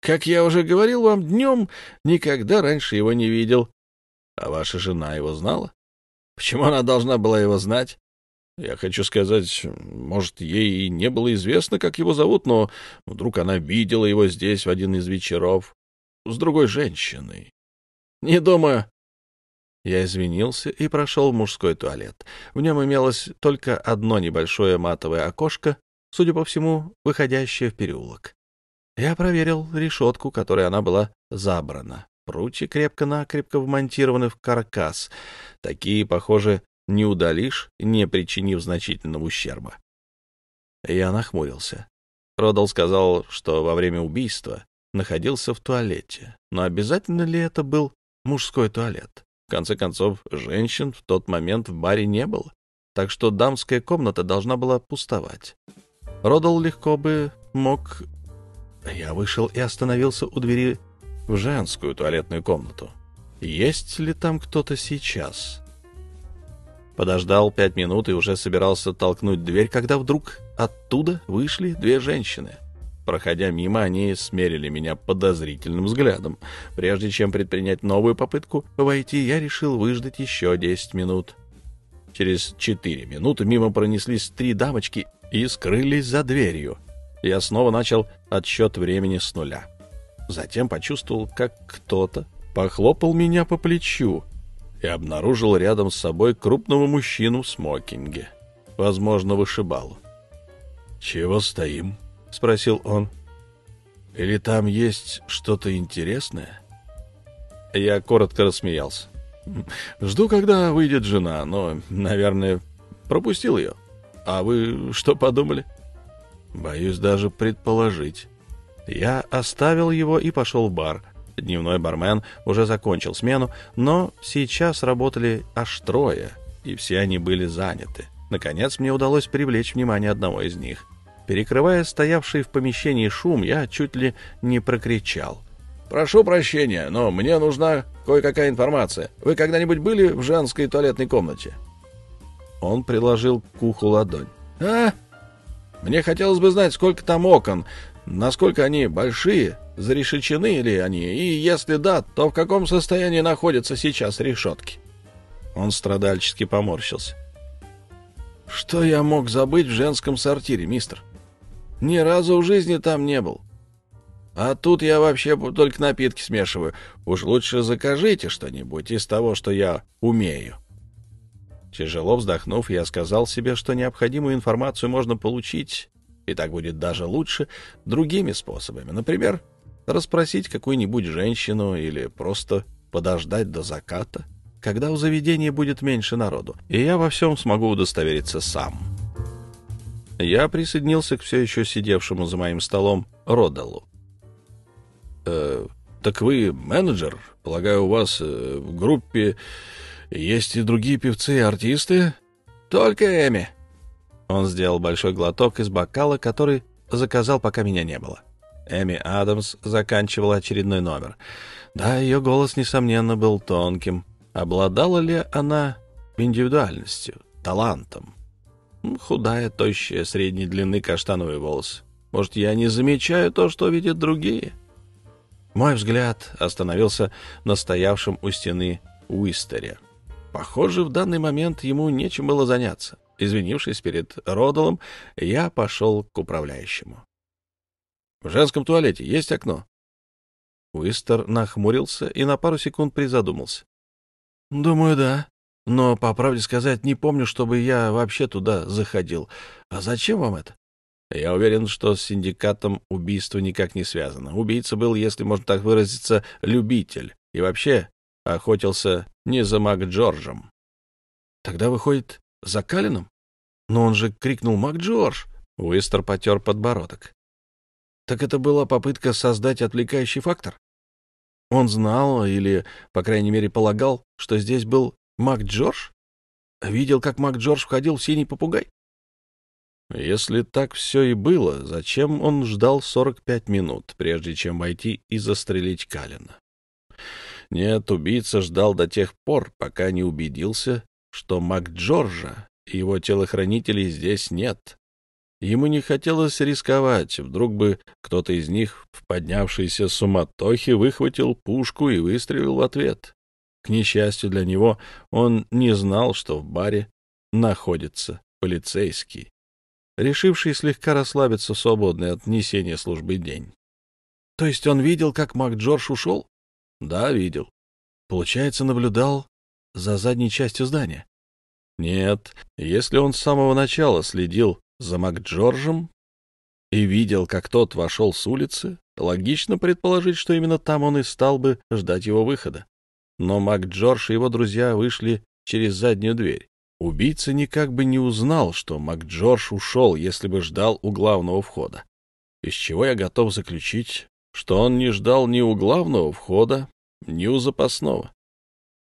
«Как я уже говорил вам днем, никогда раньше его не видел». «А ваша жена его знала?» «Почему она должна была его знать?» Я хочу сказать, может, ей и не было известно, как его зовут, но вдруг она видела его здесь в один из вечеров с другой женщиной. Не думаю. Я извинился и прошел в мужской туалет. В нем имелось только одно небольшое матовое окошко, судя по всему, выходящее в переулок. Я проверил решетку, которой она была забрана. Прутья крепко-накрепко вмонтированы в каркас. Такие, похоже, не удалишь, не причинив значительного ущерба. Я нахмурился. Родал сказал, что во время убийства находился в туалете. Но обязательно ли это был мужской туалет. В конце концов, женщин в тот момент в баре не было, так что дамская комната должна была пустовать. Родал легко бы мог... Я вышел и остановился у двери в женскую туалетную комнату. Есть ли там кто-то сейчас? Подождал пять минут и уже собирался толкнуть дверь, когда вдруг оттуда вышли две женщины. Проходя мимо, они смерили меня подозрительным взглядом. Прежде чем предпринять новую попытку войти, я решил выждать еще 10 минут. Через 4 минуты мимо пронеслись три дамочки и скрылись за дверью. Я снова начал отсчет времени с нуля. Затем почувствовал, как кто-то похлопал меня по плечу и обнаружил рядом с собой крупного мужчину в смокинге, возможно, вышибалу. «Чего стоим?» — спросил он. «Или там есть что-то интересное?» Я коротко рассмеялся. «Жду, когда выйдет жена, но, наверное, пропустил ее. А вы что подумали?» «Боюсь даже предположить». Я оставил его и пошел в бар. Дневной бармен уже закончил смену, но сейчас работали аж трое, и все они были заняты. Наконец мне удалось привлечь внимание одного из них. Перекрывая стоявший в помещении шум, я чуть ли не прокричал. «Прошу прощения, но мне нужна кое-какая информация. Вы когда-нибудь были в женской туалетной комнате?» Он приложил к уху ладонь. «А? Мне хотелось бы знать, сколько там окон, насколько они большие, зарешечены ли они, и если да, то в каком состоянии находятся сейчас решетки?» Он страдальчески поморщился. «Что я мог забыть в женском сортире, мистер? Ни разу в жизни там не был. А тут я вообще только напитки смешиваю. Уж лучше закажите что-нибудь из того, что я умею». Тяжело вздохнув, я сказал себе, что необходимую информацию можно получить, и так будет даже лучше, другими способами. Например, расспросить какую-нибудь женщину или просто подождать до заката, когда у заведения будет меньше народу, и я во всем смогу удостовериться сам. Я присоединился к все еще сидевшему за моим столом Родалу. «Э, «Так вы менеджер? Полагаю, у вас э, в группе есть и другие певцы и артисты?» «Только Эми». Он сделал большой глоток из бокала, который заказал, пока меня не было. Эми Адамс заканчивала очередной номер. Да, ее голос, несомненно, был тонким. Обладала ли она индивидуальностью, талантом? Худая, тощая, средней длины каштановые волосы. Может, я не замечаю то, что видят другие? Мой взгляд остановился на стоявшем у стены Уистере. Похоже, в данный момент ему нечем было заняться. Извинившись перед Родалом, я пошел к управляющему. В женском туалете есть окно?» Уистер нахмурился и на пару секунд призадумался. «Думаю, да. Но, по правде сказать, не помню, чтобы я вообще туда заходил. А зачем вам это?» Я уверен, что с синдикатом убийство никак не связано. Убийца был, если можно так выразиться, любитель. И вообще охотился не за Мак Джорджем. Тогда выходит, за Калином? Но он же крикнул «Мак Джордж!» Уистер потер подбородок. Так это была попытка создать отвлекающий фактор? Он знал или, по крайней мере, полагал, что здесь был Мак Джордж? Видел, как Мак Джордж входил в синий попугай? Если так все и было, зачем он ждал 45 минут, прежде чем войти и застрелить Калина? Нет, убийца ждал до тех пор, пока не убедился, что Мак Джорджа и его телохранителей здесь нет. Ему не хотелось рисковать, вдруг бы кто-то из них в поднявшейся суматохе выхватил пушку и выстрелил в ответ. К несчастью для него, он не знал, что в баре находится полицейский, решивший слегка расслабиться в свободный от несения службы день. То есть он видел, как Мак Джордж ушел? Да, видел. Получается, наблюдал за задней частью здания. Нет, если он с самого начала следил за МакДжорджем и видел, как тот вошел с улицы, логично предположить, что именно там он и стал бы ждать его выхода. Но МакДжордж и его друзья вышли через заднюю дверь. Убийца никак бы не узнал, что МакДжордж ушел, если бы ждал у главного входа. Из чего я готов заключить, что он не ждал ни у главного входа, ни у запасного.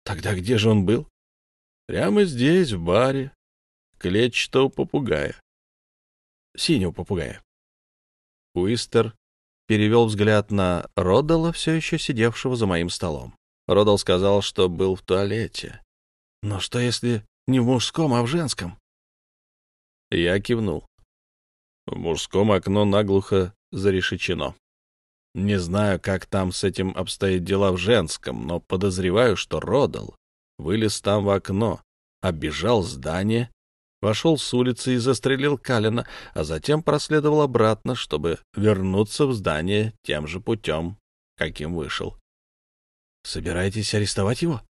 Тогда где же он был? Прямо здесь, в баре, клетчатого попугая синего попугая. Уистер перевел взгляд на Родала, все еще сидевшего за моим столом. Родал сказал, что был в туалете. Но что если не в мужском, а в женском? Я кивнул. В мужском окно наглухо зарешечено. Не знаю, как там с этим обстоят дела в женском, но подозреваю, что Родал вылез там в окно, оббежал здание, вошел с улицы и застрелил Калина, а затем проследовал обратно, чтобы вернуться в здание тем же путем, каким вышел. — Собираетесь арестовать его?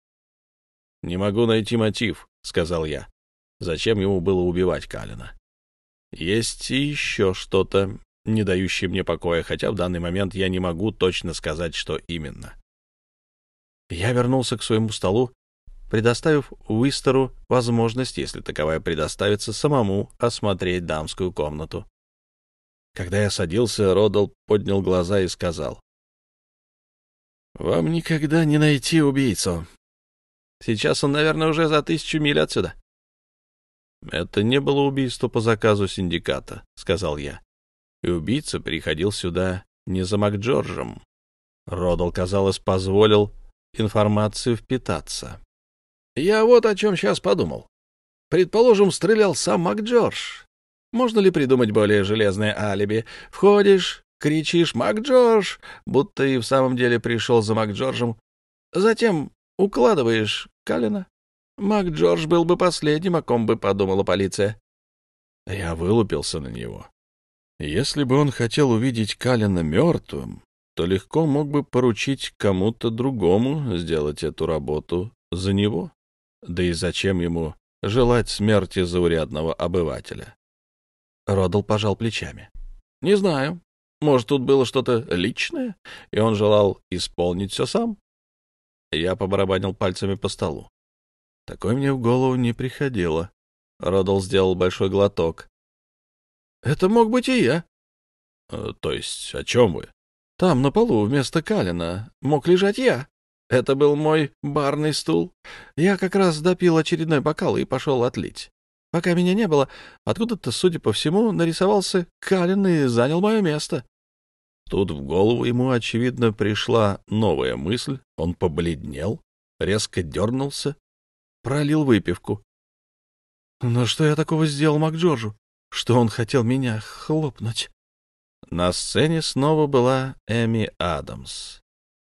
— Не могу найти мотив, — сказал я. Зачем ему было убивать Калина? Есть и еще что-то, не дающее мне покоя, хотя в данный момент я не могу точно сказать, что именно. Я вернулся к своему столу, предоставив Уистеру возможность, если таковая предоставится, самому осмотреть дамскую комнату. Когда я садился, Родал поднял глаза и сказал. «Вам никогда не найти убийцу. Сейчас он, наверное, уже за тысячу миль отсюда. «Это не было убийство по заказу синдиката», — сказал я. «И убийца приходил сюда не за МакДжорджем». Родал, казалось, позволил информацию впитаться. «Я вот о чем сейчас подумал. Предположим, стрелял сам МакДжордж. Можно ли придумать более железное алиби? Входишь, кричишь «МакДжордж», будто и в самом деле пришел за МакДжорджем. Затем укладываешь Калина, Мак Джордж был бы последним, о ком бы подумала полиция. Я вылупился на него. Если бы он хотел увидеть Калина мертвым, то легко мог бы поручить кому-то другому сделать эту работу за него. Да и зачем ему желать смерти заурядного обывателя? Родал пожал плечами. — Не знаю. Может, тут было что-то личное, и он желал исполнить все сам? Я побарабанил пальцами по столу. Такое мне в голову не приходило. Родал сделал большой глоток. — Это мог быть и я. «Э, — То есть о чем вы? — Там, на полу, вместо Калина, мог лежать я. Это был мой барный стул. Я как раз допил очередной бокал и пошел отлить. Пока меня не было, откуда-то, судя по всему, нарисовался Калин и занял мое место. Тут в голову ему, очевидно, пришла новая мысль. Он побледнел, резко дернулся пролил выпивку. Но что я такого сделал Макджорджу? Что он хотел меня хлопнуть? На сцене снова была Эми Адамс.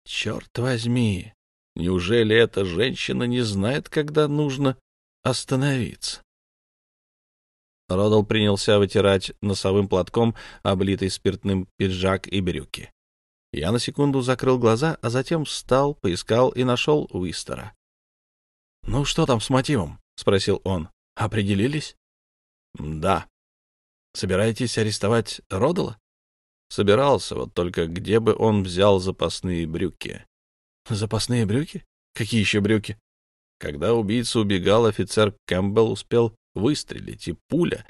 Черт возьми, неужели эта женщина не знает, когда нужно остановиться? Родал принялся вытирать носовым платком облитый спиртным пиджак и брюки. Я на секунду закрыл глаза, а затем встал, поискал и нашел Уистера. «Ну что там с мотивом?» — спросил он. «Определились?» «Да». «Собираетесь арестовать Родала?» «Собирался, вот только где бы он взял запасные брюки?» «Запасные брюки? Какие еще брюки?» Когда убийца убегал, офицер Кэмпбелл успел выстрелить, и пуля,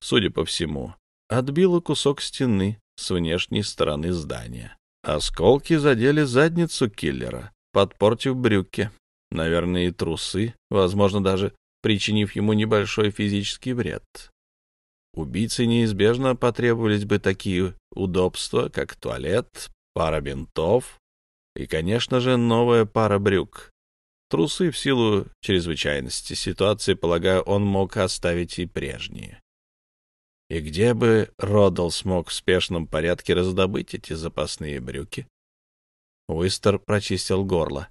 судя по всему, отбила кусок стены с внешней стороны здания. Осколки задели задницу киллера, подпортив брюки. Наверное, и трусы, возможно, даже причинив ему небольшой физический вред. Убийце неизбежно потребовались бы такие удобства, как туалет, пара бинтов и, конечно же, новая пара брюк. Трусы в силу чрезвычайности ситуации, полагаю, он мог оставить и прежние. И где бы Родал смог в спешном порядке раздобыть эти запасные брюки? Уистер прочистил горло.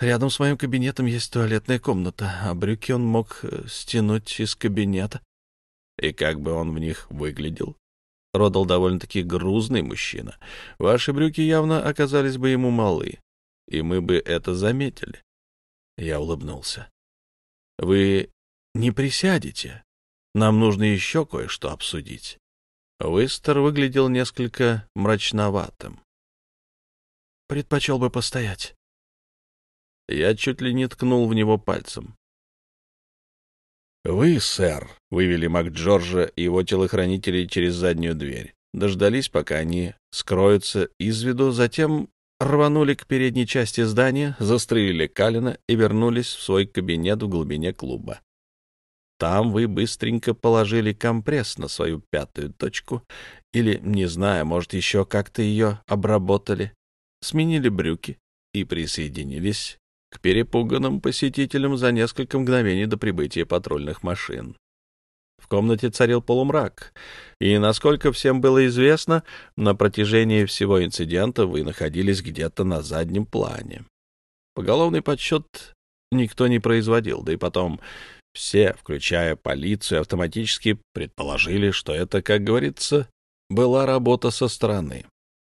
Рядом с моим кабинетом есть туалетная комната, а брюки он мог э, стянуть из кабинета. И как бы он в них выглядел? Родал довольно-таки грузный мужчина. Ваши брюки явно оказались бы ему малы, и мы бы это заметили. Я улыбнулся. Вы не присядете. Нам нужно еще кое-что обсудить. Выстер выглядел несколько мрачноватым. Предпочел бы постоять. Я чуть ли не ткнул в него пальцем. «Вы, сэр», — вывели МакДжорджа и его телохранителей через заднюю дверь. Дождались, пока они скроются из виду, затем рванули к передней части здания, застрелили Калина и вернулись в свой кабинет в глубине клуба. Там вы быстренько положили компресс на свою пятую точку, или, не знаю, может, еще как-то ее обработали, сменили брюки и присоединились к перепуганным посетителям за несколько мгновений до прибытия патрульных машин. В комнате царил полумрак, и, насколько всем было известно, на протяжении всего инцидента вы находились где-то на заднем плане. Поголовный подсчет никто не производил, да и потом все, включая полицию, автоматически предположили, что это, как говорится, была работа со стороны.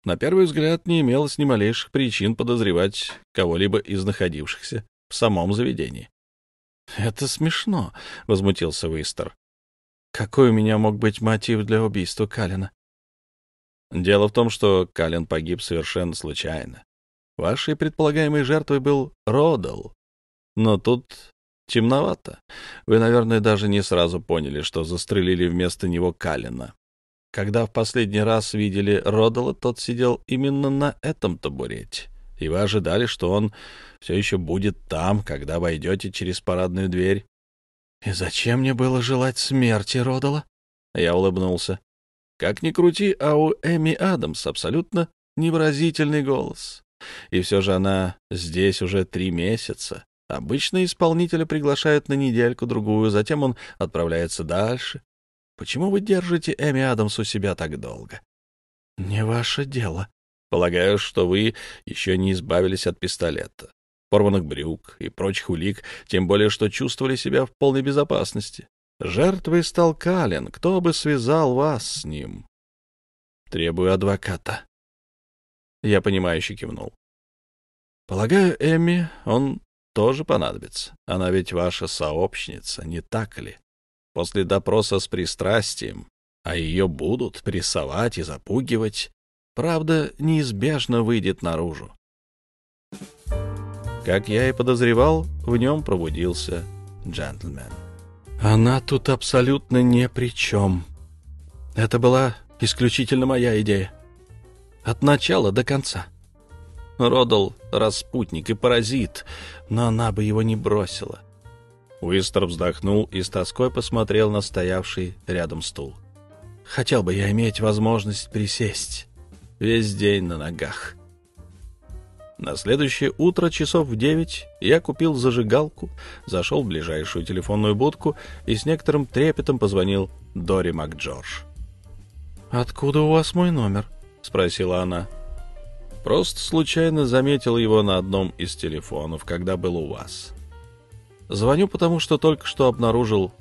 На первый взгляд не имелось ни малейших причин подозревать кого-либо из находившихся в самом заведении. — Это смешно, — возмутился Уистер. — Какой у меня мог быть мотив для убийства Калина? Дело в том, что Калин погиб совершенно случайно. Вашей предполагаемой жертвой был Родал. Но тут темновато. Вы, наверное, даже не сразу поняли, что застрелили вместо него Калина. Когда в последний раз видели Родала, тот сидел именно на этом табурете, и вы ожидали, что он все еще будет там, когда войдете через парадную дверь. — И зачем мне было желать смерти Родала? Я улыбнулся. Как ни крути, а у Эми Адамс абсолютно невыразительный голос. И все же она здесь уже три месяца. Обычно исполнителя приглашают на недельку-другую, затем он отправляется дальше, Почему вы держите Эми Адамс у себя так долго? — Не ваше дело. Полагаю, что вы еще не избавились от пистолета, порванных брюк и прочих улик, тем более, что чувствовали себя в полной безопасности. Жертвой стал Калин. Кто бы связал вас с ним? Требую адвоката. Я понимающе кивнул. Полагаю, Эми, он тоже понадобится. Она ведь ваша сообщница, не так ли? После допроса с пристрастием, а ее будут прессовать и запугивать, правда неизбежно выйдет наружу. Как я и подозревал, в нем пробудился джентльмен. Она тут абсолютно ни при чем. Это была исключительно моя идея. От начала до конца. Родал распутник и паразит, но она бы его не бросила. Уистер вздохнул и с тоской посмотрел на стоявший рядом стул. «Хотел бы я иметь возможность присесть. Весь день на ногах». На следующее утро часов в девять я купил зажигалку, зашел в ближайшую телефонную будку и с некоторым трепетом позвонил Дори МакДжордж. «Откуда у вас мой номер?» — спросила она. «Просто случайно заметил его на одном из телефонов, когда был у вас». Звоню, потому что только что обнаружил.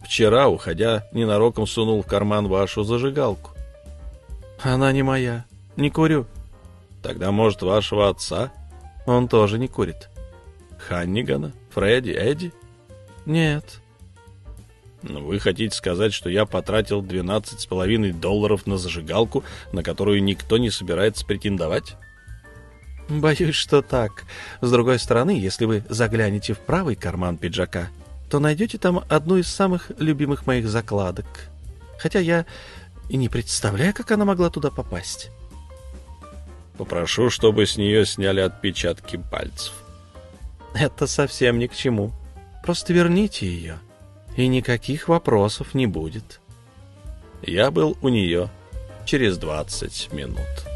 Вчера, уходя, ненароком сунул в карман вашу зажигалку. Она не моя. Не курю. Тогда, может, вашего отца? Он тоже не курит. Ханнигана? Фредди? Эдди? Нет. Ну, вы хотите сказать, что я потратил двенадцать с половиной долларов на зажигалку, на которую никто не собирается претендовать? Боюсь, что так. С другой стороны, если вы заглянете в правый карман пиджака, то найдете там одну из самых любимых моих закладок. Хотя я и не представляю, как она могла туда попасть. Попрошу, чтобы с нее сняли отпечатки пальцев. Это совсем ни к чему. Просто верните ее, и никаких вопросов не будет. Я был у нее через двадцать минут.